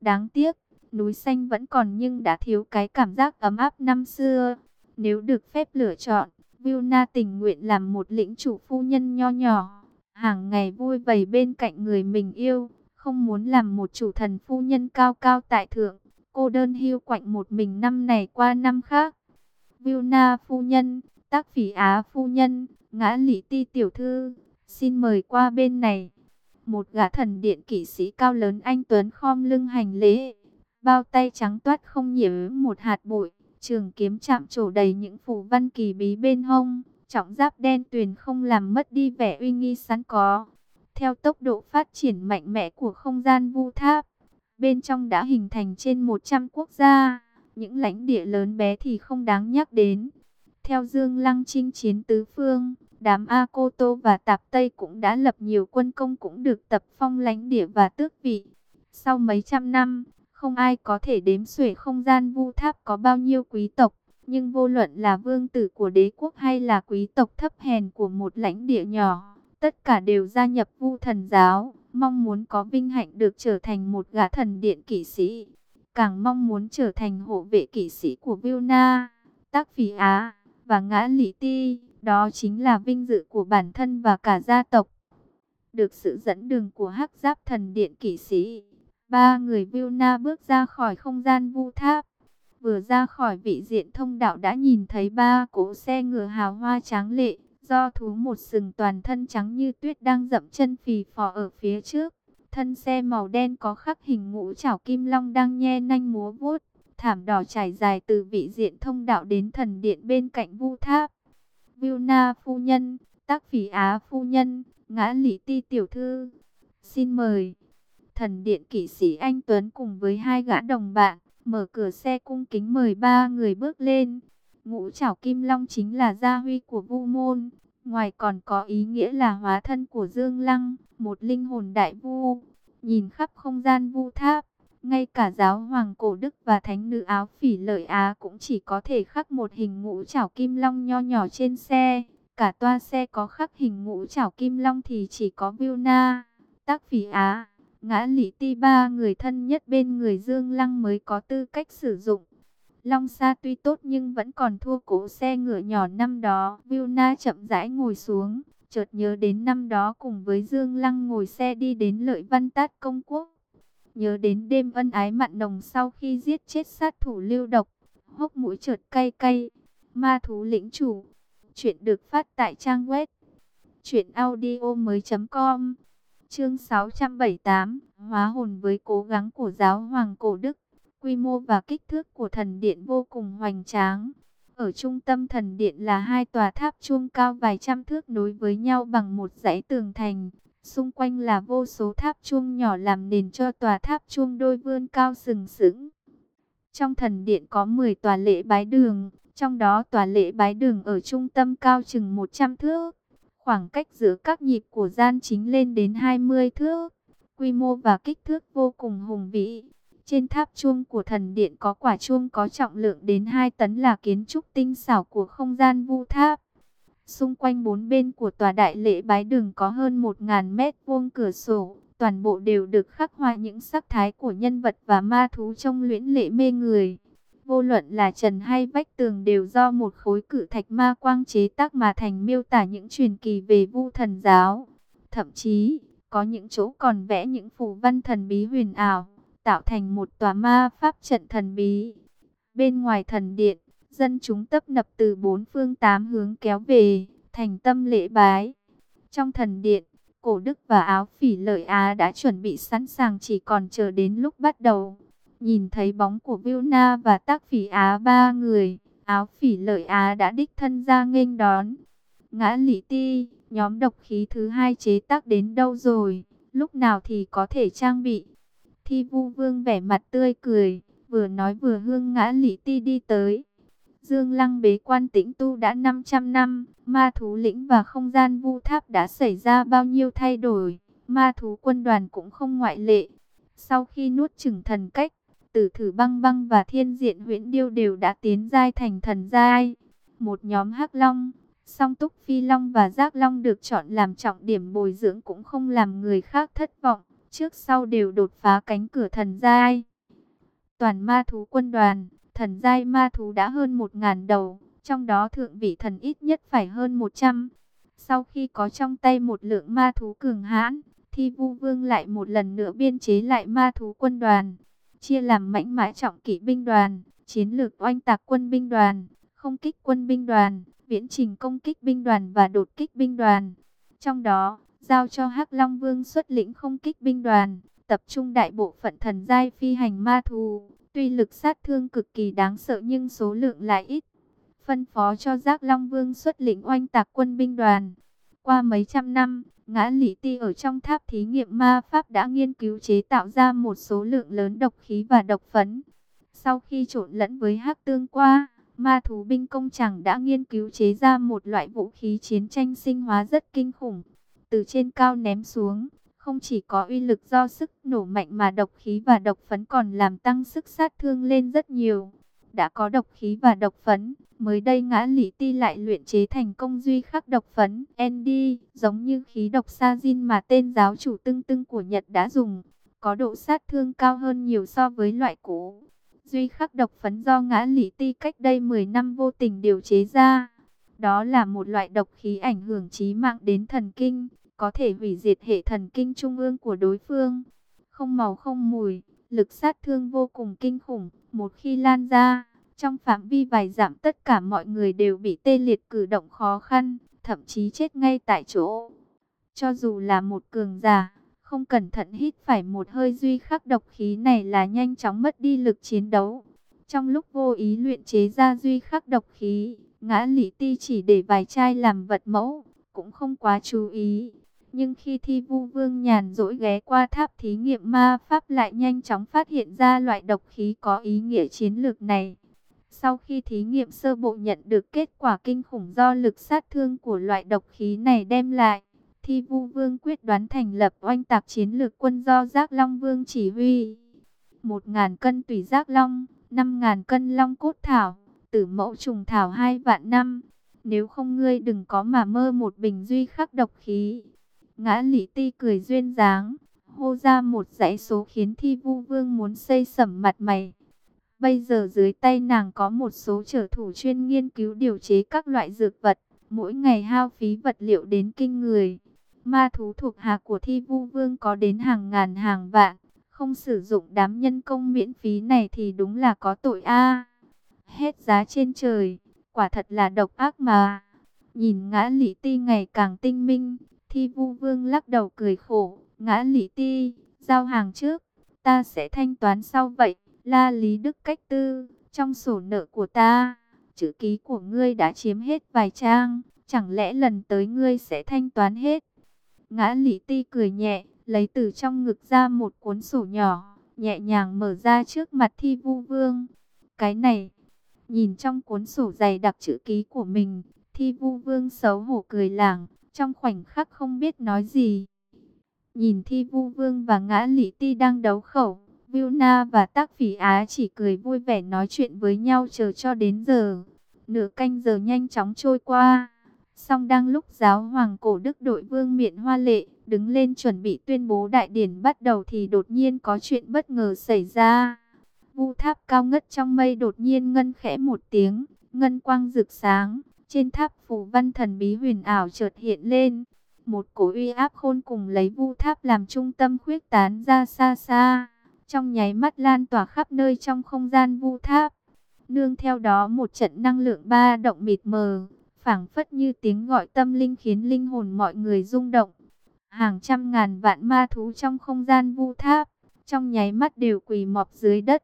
Đáng tiếc, núi xanh vẫn còn nhưng đã thiếu cái cảm giác ấm áp năm xưa. Nếu được phép lựa chọn, Vilna tình nguyện làm một lĩnh chủ phu nhân nho nhỏ. Hàng ngày vui vầy bên cạnh người mình yêu, không muốn làm một chủ thần phu nhân cao cao tại thượng cô đơn hiu quạnh một mình năm này qua năm khác. Vilna phu nhân, tác phỉ Á phu nhân, ngã lý ti tiểu thư, xin mời qua bên này. Một gã thần điện kỵ sĩ cao lớn anh Tuấn khom lưng hành lễ, bao tay trắng toát không nhiễm một hạt bụi, trường kiếm chạm trổ đầy những phù văn kỳ bí bên hông, trọng giáp đen tuyền không làm mất đi vẻ uy nghi sẵn có. Theo tốc độ phát triển mạnh mẽ của không gian vu tháp, Bên trong đã hình thành trên 100 quốc gia, những lãnh địa lớn bé thì không đáng nhắc đến. Theo Dương Lăng chinh chiến tứ phương, đám A Cô Tô và Tạp Tây cũng đã lập nhiều quân công cũng được tập phong lãnh địa và tước vị. Sau mấy trăm năm, không ai có thể đếm xuể không gian vu tháp có bao nhiêu quý tộc. Nhưng vô luận là vương tử của đế quốc hay là quý tộc thấp hèn của một lãnh địa nhỏ, tất cả đều gia nhập vu thần giáo mong muốn có vinh hạnh được trở thành một gã thần điện kỵ sĩ, càng mong muốn trở thành hộ vệ kỵ sĩ của Vilna, Tác Phỉ Á và Ngã Lý Ti, đó chính là vinh dự của bản thân và cả gia tộc. Được sự dẫn đường của Hắc Giáp thần điện kỵ sĩ, ba người Vilna bước ra khỏi không gian vu tháp. Vừa ra khỏi vị diện thông đạo đã nhìn thấy ba cỗ xe ngựa hào hoa tráng lệ, Do thú một sừng toàn thân trắng như tuyết đang dậm chân phì phò ở phía trước. Thân xe màu đen có khắc hình ngũ chảo kim long đang nhe nanh múa vuốt. Thảm đỏ trải dài từ vị diện thông đạo đến thần điện bên cạnh vu tháp. Vilna phu nhân, tác phỉ Á phu nhân, ngã lý ti tiểu thư. Xin mời. Thần điện kỵ sĩ Anh Tuấn cùng với hai gã đồng bạn, mở cửa xe cung kính mời ba người bước lên. Ngũ trảo kim long chính là gia huy của vu môn. Ngoài còn có ý nghĩa là hóa thân của Dương Lăng, một linh hồn đại vu. Nhìn khắp không gian vu tháp, ngay cả giáo hoàng cổ đức và thánh nữ áo phỉ lợi Á cũng chỉ có thể khắc một hình ngũ trảo kim long nho nhỏ trên xe. Cả toa xe có khắc hình ngũ trảo kim long thì chỉ có Vilna, tác phỉ Á, ngã lý ti ba người thân nhất bên người Dương Lăng mới có tư cách sử dụng. Long Sa tuy tốt nhưng vẫn còn thua cỗ xe ngựa nhỏ năm đó. Vilna chậm rãi ngồi xuống, chợt nhớ đến năm đó cùng với Dương Lăng ngồi xe đi đến lợi văn tát công quốc. Nhớ đến đêm ân ái mặn nồng sau khi giết chết sát thủ lưu độc, hốc mũi chợt cay cay. Ma thú lĩnh chủ, chuyện được phát tại trang web chuyện audio mới com Chương 678, hóa hồn với cố gắng của giáo hoàng cổ Đức. Quy mô và kích thước của thần điện vô cùng hoành tráng. Ở trung tâm thần điện là hai tòa tháp chuông cao vài trăm thước nối với nhau bằng một dãy tường thành. Xung quanh là vô số tháp chuông nhỏ làm nền cho tòa tháp chuông đôi vươn cao sừng sững. Trong thần điện có 10 tòa lễ bái đường, trong đó tòa lễ bái đường ở trung tâm cao chừng 100 thước. Khoảng cách giữa các nhịp của gian chính lên đến 20 thước, quy mô và kích thước vô cùng hùng vĩ. Trên tháp chuông của thần điện có quả chuông có trọng lượng đến 2 tấn là kiến trúc tinh xảo của không gian vu tháp. Xung quanh bốn bên của tòa đại lễ bái đường có hơn 1.000 mét vuông cửa sổ, toàn bộ đều được khắc họa những sắc thái của nhân vật và ma thú trong luyện lệ mê người. Vô luận là trần hay vách tường đều do một khối cự thạch ma quang chế tác mà thành miêu tả những truyền kỳ về vu thần giáo. Thậm chí, có những chỗ còn vẽ những phù văn thần bí huyền ảo, tạo thành một tòa ma pháp trận thần bí. Bên ngoài thần điện, dân chúng tấp nập từ bốn phương tám hướng kéo về, thành tâm lễ bái. Trong thần điện, cổ đức và áo phỉ lợi Á đã chuẩn bị sẵn sàng chỉ còn chờ đến lúc bắt đầu. Nhìn thấy bóng của Vilna và tác phỉ Á ba người, áo phỉ lợi Á đã đích thân ra nghênh đón. Ngã lý ti, nhóm độc khí thứ hai chế tác đến đâu rồi, lúc nào thì có thể trang bị. Thi vu vương vẻ mặt tươi cười, vừa nói vừa hương ngã lý ti đi tới. Dương Lăng bế quan tĩnh tu đã 500 năm, ma thú lĩnh và không gian vu tháp đã xảy ra bao nhiêu thay đổi, ma thú quân đoàn cũng không ngoại lệ. Sau khi nuốt chửng thần cách, tử thử băng băng và thiên diện huyễn điêu đều đã tiến giai thành thần giai. Một nhóm hắc long, song túc phi long và giác long được chọn làm trọng điểm bồi dưỡng cũng không làm người khác thất vọng, trước sau đều đột phá cánh cửa thần giai. Toàn ma thú quân đoàn, thần giai ma thú đã hơn một ngàn đầu, trong đó thượng vị thần ít nhất phải hơn 100. Sau khi có trong tay một lượng ma thú cường hãn, Thi Vu Vương lại một lần nữa biên chế lại ma thú quân đoàn, chia làm mãnh mã trọng kỵ binh đoàn, chiến lược oanh tạc quân binh đoàn, không kích quân binh đoàn, viễn trình công kích binh đoàn và đột kích binh đoàn. Trong đó, giao cho Hắc Long Vương xuất lĩnh không kích binh đoàn, tập trung đại bộ phận thần giai phi hành ma thú, tuy lực sát thương cực kỳ đáng sợ nhưng số lượng lại ít. Phân phó cho Giác Long Vương xuất lĩnh oanh tạc quân binh đoàn. Qua mấy trăm năm, Ngã Lý Ti ở trong tháp thí nghiệm ma pháp đã nghiên cứu chế tạo ra một số lượng lớn độc khí và độc phấn. Sau khi trộn lẫn với hắc tương qua, ma thú binh công chẳng đã nghiên cứu chế ra một loại vũ khí chiến tranh sinh hóa rất kinh khủng. Từ trên cao ném xuống, không chỉ có uy lực do sức nổ mạnh mà độc khí và độc phấn còn làm tăng sức sát thương lên rất nhiều. Đã có độc khí và độc phấn, mới đây ngã lý ti lại luyện chế thành công duy khắc độc phấn ND, giống như khí độc Sajin mà tên giáo chủ tưng tưng của Nhật đã dùng, có độ sát thương cao hơn nhiều so với loại cũ. Duy khắc độc phấn do ngã lý ti cách đây 10 năm vô tình điều chế ra. Đó là một loại độc khí ảnh hưởng trí mạng đến thần kinh, có thể hủy diệt hệ thần kinh trung ương của đối phương. Không màu không mùi, lực sát thương vô cùng kinh khủng, một khi lan ra, trong phạm vi vài giảm tất cả mọi người đều bị tê liệt cử động khó khăn, thậm chí chết ngay tại chỗ. Cho dù là một cường giả, không cẩn thận hít phải một hơi duy khắc độc khí này là nhanh chóng mất đi lực chiến đấu. Trong lúc vô ý luyện chế ra duy khắc độc khí, ngã lý ti chỉ để vài chai làm vật mẫu, cũng không quá chú ý. Nhưng khi thi vu vương nhàn rỗi ghé qua tháp thí nghiệm ma pháp lại nhanh chóng phát hiện ra loại độc khí có ý nghĩa chiến lược này. Sau khi thí nghiệm sơ bộ nhận được kết quả kinh khủng do lực sát thương của loại độc khí này đem lại, Thi Vu Vương quyết đoán thành lập oanh tạc chiến lược quân do Giác Long Vương chỉ huy. Một ngàn cân tùy Giác Long, năm ngàn cân Long Cốt Thảo, tử mẫu trùng thảo hai vạn năm. Nếu không ngươi đừng có mà mơ một bình duy khắc độc khí. Ngã Lý Ti cười duyên dáng, hô ra một dãy số khiến Thi Vu Vương muốn xây sẩm mặt mày. Bây giờ dưới tay nàng có một số trở thủ chuyên nghiên cứu điều chế các loại dược vật, mỗi ngày hao phí vật liệu đến kinh người. Ma thú thuộc hạ của Thi Vu Vương có đến hàng ngàn hàng vạn, không sử dụng đám nhân công miễn phí này thì đúng là có tội a. Hết giá trên trời, quả thật là độc ác mà. Nhìn ngã lý ti ngày càng tinh minh, Thi Vu Vương lắc đầu cười khổ, ngã lý ti, giao hàng trước, ta sẽ thanh toán sau vậy. La Lý Đức cách tư, trong sổ nợ của ta, chữ ký của ngươi đã chiếm hết vài trang, chẳng lẽ lần tới ngươi sẽ thanh toán hết? Ngã Lý Ti cười nhẹ, lấy từ trong ngực ra một cuốn sổ nhỏ, nhẹ nhàng mở ra trước mặt Thi Vu Vương. Cái này, nhìn trong cuốn sổ dày đặc chữ ký của mình, Thi Vu Vương xấu hổ cười lảng, trong khoảnh khắc không biết nói gì. Nhìn thi vu vương và ngã lý ti đang đấu khẩu, Viu Na và tác phỉ Á chỉ cười vui vẻ nói chuyện với nhau chờ cho đến giờ. Nửa canh giờ nhanh chóng trôi qua. Song đang lúc giáo hoàng cổ đức đội vương miện hoa lệ, đứng lên chuẩn bị tuyên bố đại điển bắt đầu thì đột nhiên có chuyện bất ngờ xảy ra. Vu tháp cao ngất trong mây đột nhiên ngân khẽ một tiếng, ngân quang rực sáng, trên tháp phù văn thần bí huyền ảo chợt hiện lên. Một cổ uy áp khôn cùng lấy vu tháp làm trung tâm khuyết tán ra xa xa, trong nháy mắt lan tỏa khắp nơi trong không gian vu tháp. Nương theo đó một trận năng lượng ba động mịt mờ, phảng phất như tiếng gọi tâm linh khiến linh hồn mọi người rung động. Hàng trăm ngàn vạn ma thú trong không gian vu tháp, trong nháy mắt đều quỳ mọp dưới đất.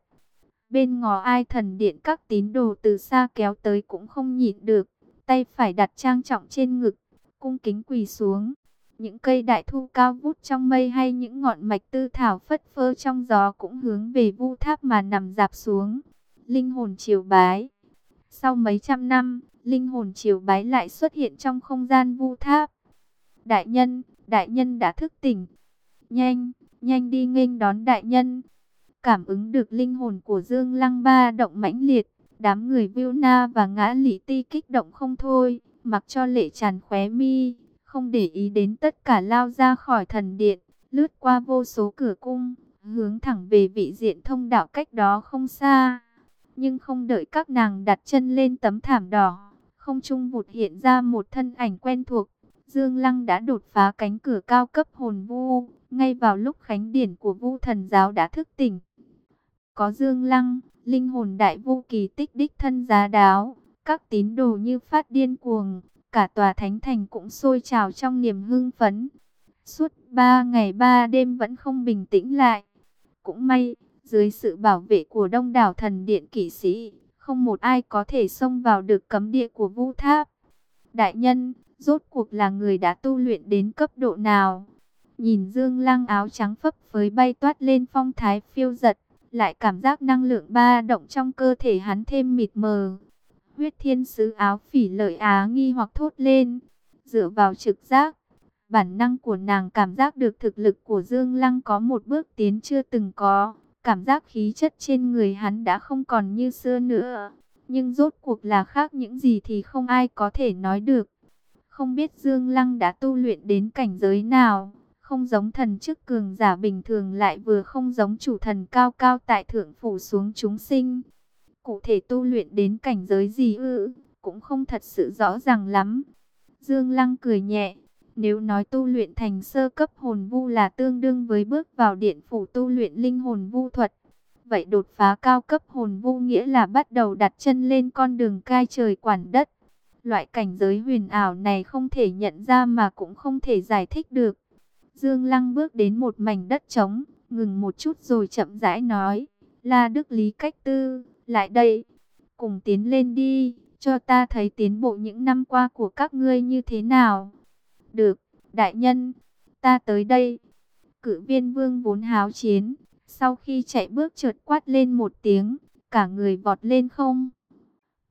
Bên ngò ai thần điện các tín đồ từ xa kéo tới cũng không nhịn được, tay phải đặt trang trọng trên ngực, cung kính quỳ xuống. Những cây đại thu cao vút trong mây hay những ngọn mạch tư thảo phất phơ trong gió cũng hướng về vu tháp mà nằm dạp xuống. Linh hồn triều bái. Sau mấy trăm năm, linh hồn triều bái lại xuất hiện trong không gian vu tháp. Đại nhân, đại nhân đã thức tỉnh. Nhanh, nhanh đi nghênh đón đại nhân. Cảm ứng được linh hồn của Dương Lăng ba động mãnh liệt, đám người Na và ngã lý ti kích động không thôi, mặc cho lệ tràn khóe mi, không để ý đến tất cả lao ra khỏi thần điện, lướt qua vô số cửa cung, hướng thẳng về vị diện thông đạo cách đó không xa. Nhưng không đợi các nàng đặt chân lên tấm thảm đỏ, không trung vụt hiện ra một thân ảnh quen thuộc. Dương Lăng đã đột phá cánh cửa cao cấp hồn vu, ngay vào lúc khánh điển của vu thần giáo đã thức tỉnh. Có Dương Lăng, linh hồn đại vô kỳ tích đích thân giá đáo, các tín đồ như phát điên cuồng, cả tòa thánh thành cũng sôi trào trong niềm hưng phấn. Suốt ba ngày ba đêm vẫn không bình tĩnh lại. Cũng may, dưới sự bảo vệ của đông đảo thần điện kỷ sĩ, không một ai có thể xông vào được cấm địa của vu tháp. Đại nhân, rốt cuộc là người đã tu luyện đến cấp độ nào? Nhìn Dương Lăng áo trắng phấp phới bay toát lên phong thái phiêu giật, lại cảm giác năng lượng ba động trong cơ thể hắn thêm mịt mờ. Huyết thiên sứ áo phỉ lợi á nghi hoặc thốt lên, dựa vào trực giác. Bản năng của nàng cảm giác được thực lực của Dương Lăng có một bước tiến chưa từng có. Cảm giác khí chất trên người hắn đã không còn như xưa nữa. Nhưng rốt cuộc là khác những gì thì không ai có thể nói được. Không biết Dương Lăng đã tu luyện đến cảnh giới nào. Không giống thần chức cường giả bình thường lại vừa không giống chủ thần cao cao tại thượng phủ xuống chúng sinh. Cụ thể tu luyện đến cảnh giới gì ư, cũng không thật sự rõ ràng lắm. Dương Lăng cười nhẹ, nếu nói tu luyện thành sơ cấp hồn vu là tương đương với bước vào điện phủ tu luyện linh hồn vu thuật. Vậy đột phá cao cấp hồn vu nghĩa là bắt đầu đặt chân lên con đường cai trời quản đất. Loại cảnh giới huyền ảo này không thể nhận ra mà cũng không thể giải thích được. Dương Lăng bước đến một mảnh đất trống, ngừng một chút rồi chậm rãi nói. La Đức Lý Cách Tư, lại đây, cùng tiến lên đi, cho ta thấy tiến bộ những năm qua của các ngươi như thế nào. Được, đại nhân, ta tới đây. Cử viên vương vốn háo chiến, sau khi chạy bước trượt quát lên một tiếng, cả người vọt lên không.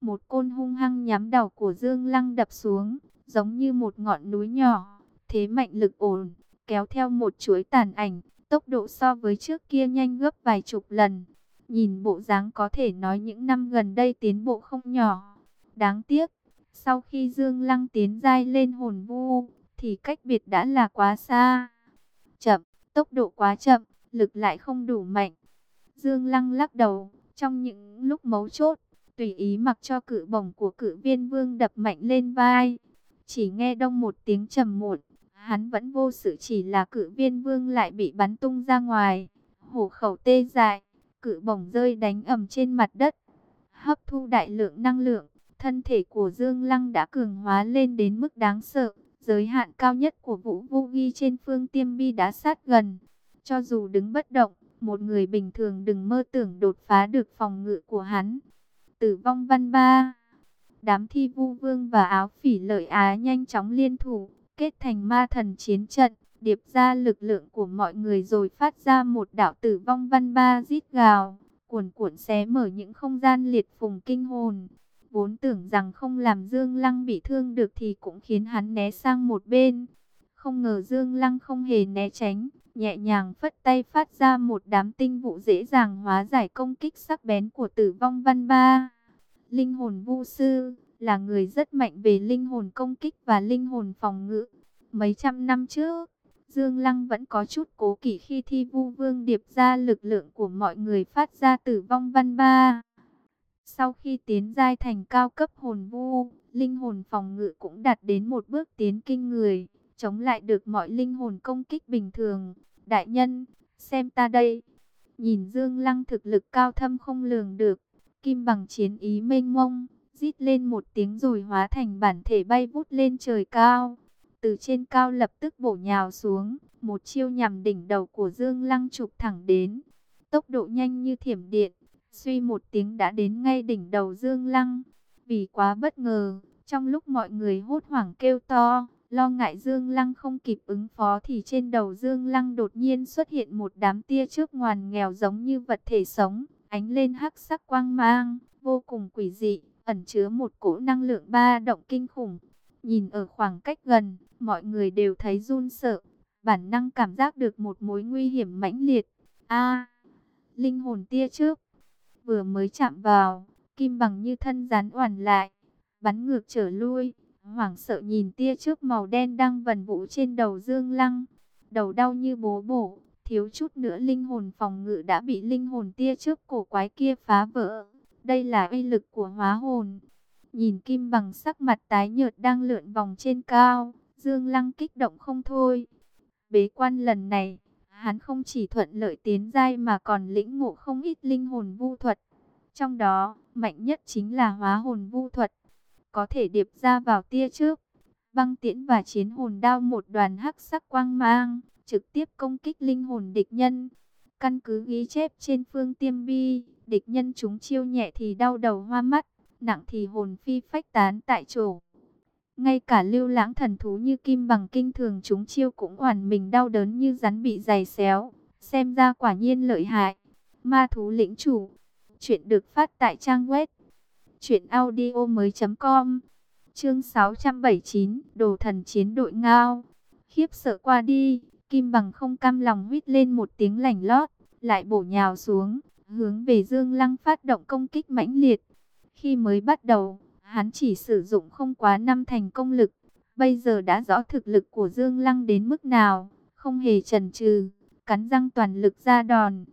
Một côn hung hăng nhắm đầu của Dương Lăng đập xuống, giống như một ngọn núi nhỏ, thế mạnh lực ổn, kéo theo một chuỗi tàn ảnh, tốc độ so với trước kia nhanh gấp vài chục lần. Nhìn bộ dáng có thể nói những năm gần đây tiến bộ không nhỏ. Đáng tiếc, sau khi Dương Lăng tiến giai lên hồn vu, thì cách biệt đã là quá xa. Chậm, tốc độ quá chậm, lực lại không đủ mạnh. Dương Lăng lắc đầu, trong những lúc mấu chốt, tùy ý mặc cho cự bổng của cự viên vương đập mạnh lên vai. Chỉ nghe đông một tiếng trầm muộn, hắn vẫn vô sự chỉ là cự viên vương lại bị bắn tung ra ngoài. Hổ khẩu tê dại, cự bổng rơi đánh ầm trên mặt đất. Hấp thu đại lượng năng lượng, thân thể của Dương Lăng đã cường hóa lên đến mức đáng sợ. Giới hạn cao nhất của Vũ Vô Ghi trên phương tiêm bi đã sát gần. Cho dù đứng bất động, một người bình thường đừng mơ tưởng đột phá được phòng ngự của hắn. Tử vong văn ba Đám thi vu vương và áo phỉ lợi á nhanh chóng liên thủ, kết thành ma thần chiến trận, điệp ra lực lượng của mọi người rồi phát ra một đạo tử vong văn ba rít gào, cuồn cuộn xé mở những không gian liệt phùng kinh hồn. Vốn tưởng rằng không làm Dương Lăng bị thương được thì cũng khiến hắn né sang một bên. Không ngờ Dương Lăng không hề né tránh, nhẹ nhàng phất tay phát ra một đám tinh vụ dễ dàng hóa giải công kích sắc bén của tử vong văn ba. Linh hồn vu sư là người rất mạnh về linh hồn công kích và linh hồn phòng ngự. Mấy trăm năm trước, Dương Lăng vẫn có chút cố kỵ khi thi vu vương điệp ra lực lượng của mọi người phát ra tử vong văn ba. Sau khi tiến giai thành cao cấp hồn vu, linh hồn phòng ngự cũng đạt đến một bước tiến kinh người, chống lại được mọi linh hồn công kích bình thường. Đại nhân, xem ta đây. Nhìn Dương Lăng thực lực cao thâm không lường được, kim bằng chiến ý mênh mông, rít lên một tiếng rồi hóa thành bản thể bay vút lên trời cao. Từ trên cao lập tức bổ nhào xuống, một chiêu nhằm đỉnh đầu của Dương Lăng chụp thẳng đến. Tốc độ nhanh như thiểm điện, suy một tiếng đã đến ngay đỉnh đầu Dương Lăng. Vì quá bất ngờ, trong lúc mọi người hốt hoảng kêu to, lo ngại Dương Lăng không kịp ứng phó thì trên đầu Dương Lăng đột nhiên xuất hiện một đám tia trước ngoằn nghèo giống như vật thể sống, ánh lên hắc sắc quang mang, vô cùng quỷ dị, ẩn chứa một cỗ năng lượng ba động kinh khủng. Nhìn ở khoảng cách gần, mọi người đều thấy run sợ, bản năng cảm giác được một mối nguy hiểm mãnh liệt. A, linh hồn tia trước, vừa mới chạm vào, kim bằng như thân rắn oằn lại, bắn ngược trở lui, hoảng sợ nhìn tia trước màu đen đang vần vũ trên đầu Dương Lăng, đầu đau như bố bổ, thiếu chút nữa linh hồn phòng ngự đã bị linh hồn tia trước cổ quái kia phá vỡ. Đây là uy lực của hóa hồn. Nhìn kim bằng sắc mặt tái nhợt đang lượn vòng trên cao, Dương Lăng kích động không thôi. Bế quan lần này, hắn không chỉ thuận lợi tiến giai mà còn lĩnh ngộ không ít linh hồn vu thuật. Trong đó, mạnh nhất chính là hóa hồn vu thuật, có thể điệp ra vào tia trước. Băng tiễn và chiến hồn đao một đoàn hắc sắc quang mang, trực tiếp công kích linh hồn địch nhân. Căn cứ ghi chép trên phương tiêm bi, địch nhân chúng chiêu nhẹ thì đau đầu hoa mắt, nặng thì hồn phi phách tán tại chỗ. Ngay cả lưu lãng thần thú như kim bằng kinh thường chúng chiêu cũng hoàn mình đau đớn như rắn bị giày xéo. Xem ra quả nhiên lợi hại. Ma thú lĩnh chủ. Chuyện được phát tại trang web. Chuyện audio mới com. Chương 679. Đồ thần chiến đội ngao. Khiếp sợ qua đi. Kim bằng không cam lòng huýt lên một tiếng lảnh lót. Lại bổ nhào xuống. Hướng về Dương Lăng phát động công kích mãnh liệt. Khi mới bắt đầu Hắn chỉ sử dụng không quá năm thành công lực. Bây giờ đã rõ thực lực của Dương Lăng đến mức nào. Không hề chần chừ, cắn răng toàn lực ra đòn.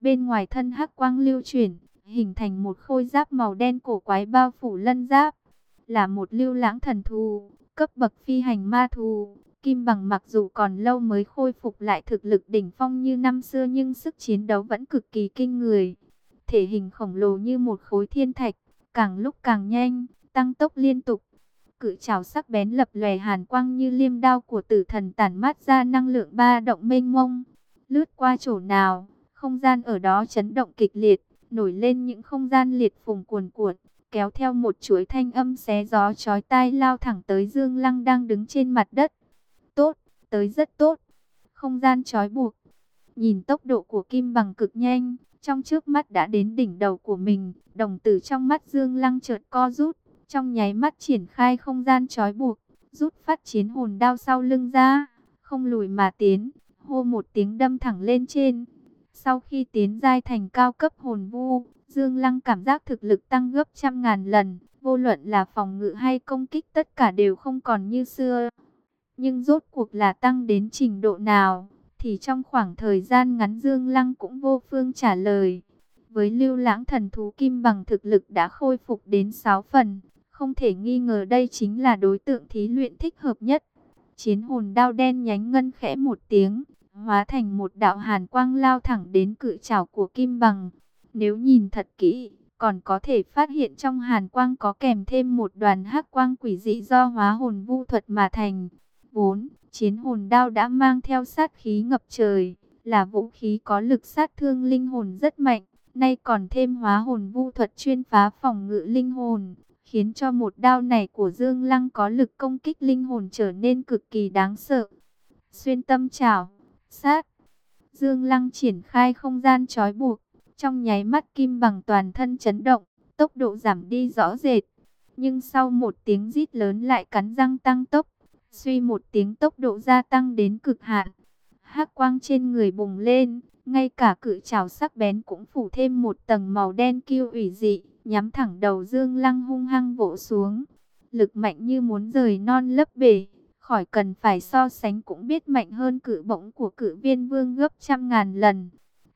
Bên ngoài thân hắc quang lưu chuyển, hình thành một khôi giáp màu đen cổ quái bao phủ lân giáp. Là một lưu lãng thần thù, cấp bậc phi hành ma thù. Kim bằng mặc dù còn lâu mới khôi phục lại thực lực đỉnh phong như năm xưa nhưng sức chiến đấu vẫn cực kỳ kinh người. Thể hình khổng lồ như một khối thiên thạch, càng lúc càng nhanh, tăng tốc liên tục. Cự trảo sắc bén lập lòe hàn quang như liêm đao của tử thần tản mát ra năng lượng ba động mênh mông. Lướt qua chỗ nào, không gian ở đó chấn động kịch liệt, nổi lên những không gian liệt phùng cuồn cuộn, kéo theo một chuỗi thanh âm xé gió chói tai lao thẳng tới Dương Lăng đang đứng trên mặt đất. Tới rất tốt. Không gian trói buộc. Nhìn tốc độ của Kim bằng cực nhanh, trong trước mắt đã đến đỉnh đầu của mình, đồng tử trong mắt Dương Lăng chợt co rút, trong nháy mắt triển khai không gian trói buộc, rút phát chiến hồn đao sau lưng ra, không lùi mà tiến, hô một tiếng đâm thẳng lên trên. Sau khi tiến giai thành cao cấp hồn vu, Dương Lăng cảm giác thực lực tăng gấp trăm ngàn lần, vô luận là phòng ngự hay công kích tất cả đều không còn như xưa. Nhưng rốt cuộc là tăng đến trình độ nào, thì trong khoảng thời gian ngắn Dương Lăng cũng vô phương trả lời. Với lưu lãng thần thú kim bằng thực lực đã khôi phục đến 6 phần, không thể nghi ngờ đây chính là đối tượng thí luyện thích hợp nhất. Chiến hồn đao đen nhánh ngân khẽ một tiếng, hóa thành một đạo hàn quang lao thẳng đến cự trảo của kim bằng. Nếu nhìn thật kỹ, còn có thể phát hiện trong hàn quang có kèm thêm một đoàn hắc quang quỷ dị do hóa hồn vu thuật mà thành. 4. Chiến hồn đao đã mang theo sát khí ngập trời, là vũ khí có lực sát thương linh hồn rất mạnh, nay còn thêm hóa hồn vu thuật chuyên phá phòng ngự linh hồn, khiến cho một đao này của Dương Lăng có lực công kích linh hồn trở nên cực kỳ đáng sợ. Xuyên tâm trảo, sát, Dương Lăng triển khai không gian trói buộc, trong nháy mắt kim bằng toàn thân chấn động, tốc độ giảm đi rõ rệt. Nhưng sau một tiếng rít lớn lại cắn răng tăng tốc, suy một tiếng tốc độ gia tăng đến cực hạn. hắc quang trên người bùng lên, ngay cả cự trảo sắc bén cũng phủ thêm một tầng màu đen kiêu ủy dị, nhắm thẳng đầu Dương Lăng hung hăng vỗ xuống. Lực mạnh như muốn rời non lấp bể, khỏi cần phải so sánh cũng biết mạnh hơn cự bổng của cự viên vương gấp trăm ngàn lần.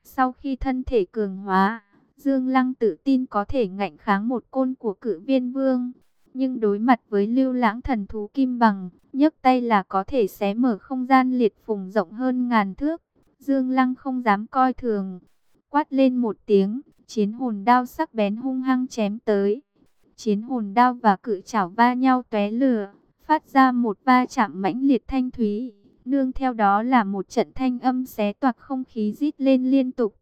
Sau khi thân thể cường hóa, Dương Lăng tự tin có thể ngạnh kháng một côn của cự viên vương. Nhưng đối mặt với lưu lãng thần thú kim bằng, nhấc tay là có thể xé mở không gian liệt phùng rộng hơn ngàn thước. Dương Lăng không dám coi thường. Quát lên một tiếng, chiến hồn đao sắc bén hung hăng chém tới. Chiến hồn đao và cự chảo va nhau tóe lửa, phát ra một va chạm mãnh liệt thanh thúy. Nương theo đó là một trận thanh âm xé toạc không khí rít lên liên tục.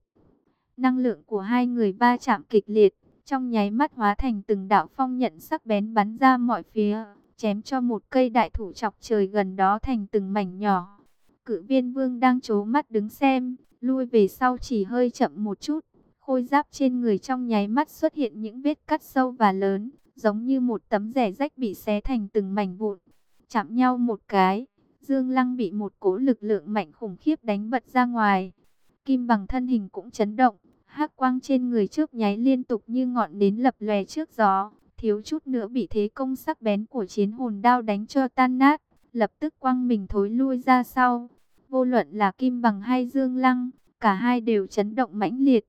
Năng lượng của hai người va chạm kịch liệt, trong nháy mắt hóa thành từng đạo phong nhận sắc bén bắn ra mọi phía, chém cho một cây đại thủ chọc trời gần đó thành từng mảnh nhỏ. Cự viên vương đang chố mắt đứng xem, lui về sau chỉ hơi chậm một chút. Khôi giáp trên người trong nháy mắt xuất hiện những vết cắt sâu và lớn, giống như một tấm rẻ rách bị xé thành từng mảnh vụn. Chạm nhau một cái, Dương Lăng bị một cỗ lực lượng mạnh khủng khiếp đánh bật ra ngoài. Kim bằng thân hình cũng chấn động, hắc quang trên người trước nháy liên tục như ngọn nến lập lòe trước gió, thiếu chút nữa bị thế công sắc bén của chiến hồn đao đánh cho tan nát, lập tức quăng mình thối lui ra sau. Vô luận là Kim Bằng hay Dương Lăng, cả hai đều chấn động mãnh liệt.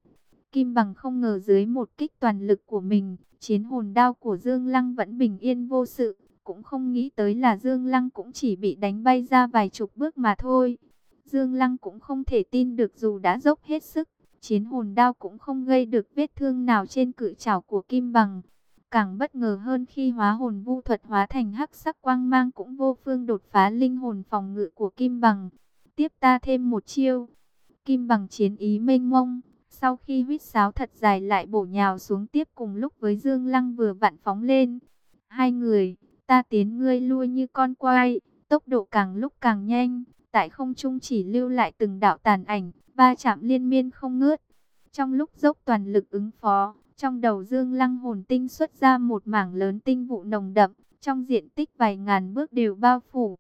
Kim Bằng không ngờ dưới một kích toàn lực của mình, chiến hồn đao của Dương Lăng vẫn bình yên vô sự, cũng không nghĩ tới là Dương Lăng cũng chỉ bị đánh bay ra vài chục bước mà thôi. Dương Lăng cũng không thể tin được dù đã dốc hết sức, chiến hồn đao cũng không gây được vết thương nào trên cự trảo của Kim Bằng. Càng bất ngờ hơn khi hóa hồn vu thuật hóa thành hắc sắc quang mang cũng vô phương đột phá linh hồn phòng ngự của Kim Bằng tiếp ta thêm một chiêu. Kim bằng chiến ý mênh mông, sau khi huýt sáo thật dài lại bổ nhào xuống tiếp cùng lúc với Dương Lăng vừa vặn phóng lên. Hai người, ta tiến ngươi lui như con quay, tốc độ càng lúc càng nhanh, tại không trung chỉ lưu lại từng đạo tàn ảnh, ba chạm liên miên không ngớt. Trong lúc dốc toàn lực ứng phó, trong đầu Dương Lăng hồn tinh xuất ra một mảng lớn tinh vụ nồng đậm, trong diện tích vài ngàn bước đều bao phủ.